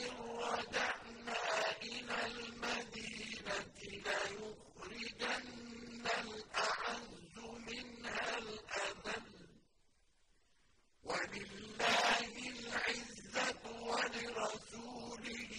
وَإِن رَّجَعْنَا إِلَى الْمَدِينَةِ لَيُخْرِجَنَّ الْأَعَزُّ مِنْهَا الْأَذَلَّ وَلِلَّهِ الْعِزَّةُ وَلِرَسُولِهِ